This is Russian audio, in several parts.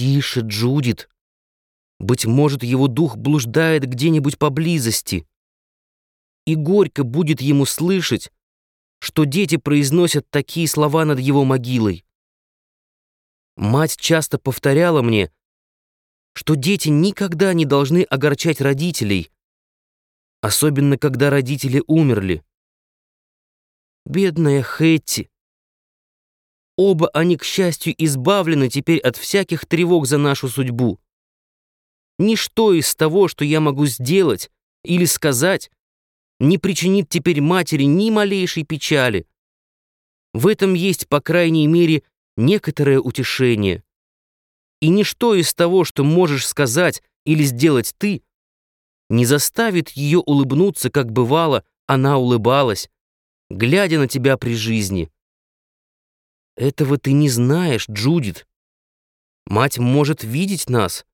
«Тише, Джудит. Быть может, его дух блуждает где-нибудь поблизости. И горько будет ему слышать, что дети произносят такие слова над его могилой. Мать часто повторяла мне, что дети никогда не должны огорчать родителей, особенно когда родители умерли. Бедная Хэтти. Оба они, к счастью, избавлены теперь от всяких тревог за нашу судьбу. Ничто из того, что я могу сделать или сказать, не причинит теперь матери ни малейшей печали. В этом есть, по крайней мере, некоторое утешение. И ничто из того, что можешь сказать или сделать ты, не заставит ее улыбнуться, как бывало, она улыбалась, глядя на тебя при жизни. Этого ты не знаешь, Джудит. Мать может видеть нас.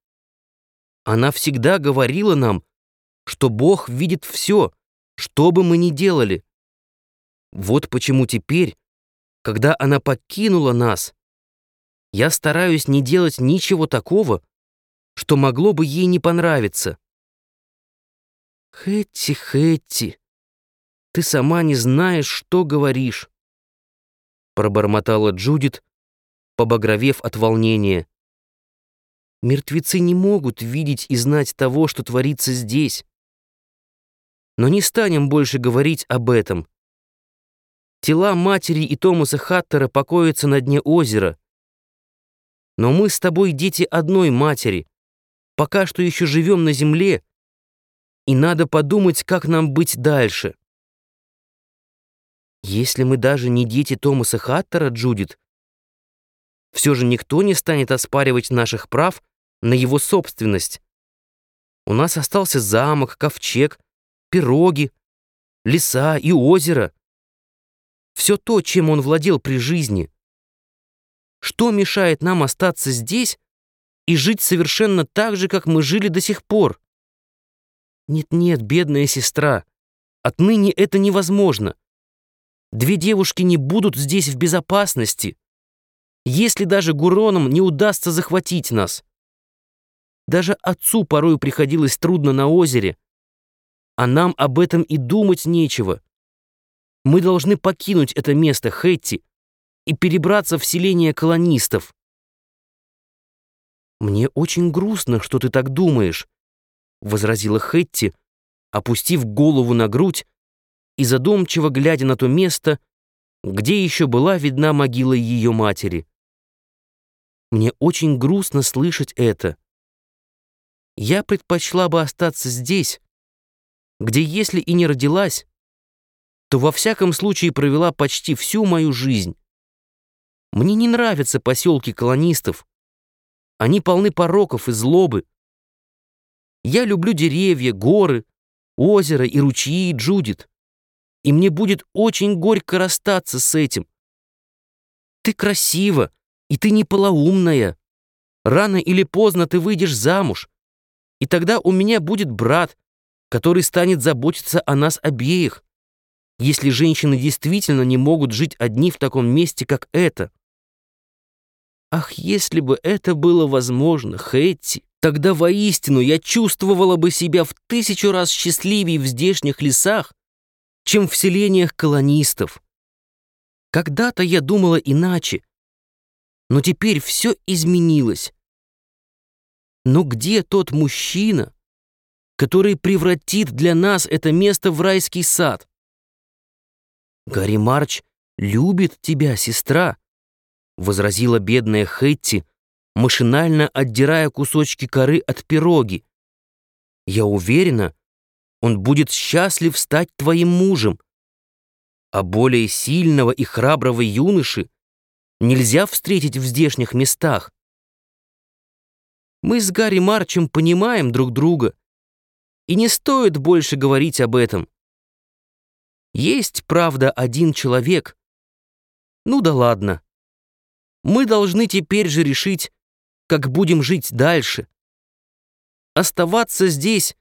Она всегда говорила нам, что Бог видит все, что бы мы ни делали. Вот почему теперь, когда она покинула нас, я стараюсь не делать ничего такого, что могло бы ей не понравиться. Хэтти, Хэтти, ты сама не знаешь, что говоришь, пробормотала Джудит, побагровев от волнения. Мертвецы не могут видеть и знать того, что творится здесь. Но не станем больше говорить об этом. Тела матери и Томаса Хаттера покоятся на дне озера. Но мы с тобой дети одной матери, пока что еще живем на земле, и надо подумать, как нам быть дальше. Если мы даже не дети Томаса Хаттера, Джудит, все же никто не станет оспаривать наших прав на его собственность. У нас остался замок, ковчег, пироги, леса и озеро. Все то, чем он владел при жизни. Что мешает нам остаться здесь и жить совершенно так же, как мы жили до сих пор? Нет-нет, бедная сестра, отныне это невозможно. Две девушки не будут здесь в безопасности, если даже Гуронам не удастся захватить нас. Даже отцу порой приходилось трудно на озере, а нам об этом и думать нечего. Мы должны покинуть это место, Хэтти, и перебраться в селение колонистов. «Мне очень грустно, что ты так думаешь», — возразила Хэтти, опустив голову на грудь и задумчиво глядя на то место, где еще была видна могила ее матери. «Мне очень грустно слышать это. Я предпочла бы остаться здесь, где если и не родилась, то во всяком случае провела почти всю мою жизнь. Мне не нравятся поселки колонистов. Они полны пороков и злобы. Я люблю деревья, горы, озеро и ручьи, Джудит. И мне будет очень горько расстаться с этим. Ты красива, и ты не полоумная. Рано или поздно ты выйдешь замуж, и тогда у меня будет брат, который станет заботиться о нас обеих, если женщины действительно не могут жить одни в таком месте, как это. Ах, если бы это было возможно, Хэтти, тогда воистину я чувствовала бы себя в тысячу раз счастливее в здешних лесах, чем в селениях колонистов. Когда-то я думала иначе, но теперь все изменилось. Но где тот мужчина, который превратит для нас это место в райский сад. Гарри Марч любит тебя, сестра, возразила бедная Хэтти, машинально отдирая кусочки коры от пироги. Я уверена, он будет счастлив стать твоим мужем. А более сильного и храброго юноши нельзя встретить в здешних местах. Мы с Гарри Марчем понимаем друг друга и не стоит больше говорить об этом. Есть, правда, один человек. Ну да ладно. Мы должны теперь же решить, как будем жить дальше. Оставаться здесь,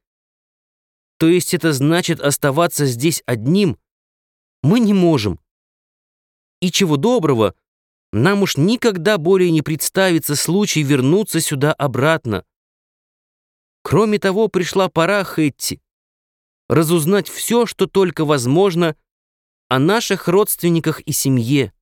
то есть это значит оставаться здесь одним, мы не можем. И чего доброго, нам уж никогда более не представится случай вернуться сюда обратно. Кроме того, пришла пора, Хэтти, разузнать все, что только возможно, о наших родственниках и семье.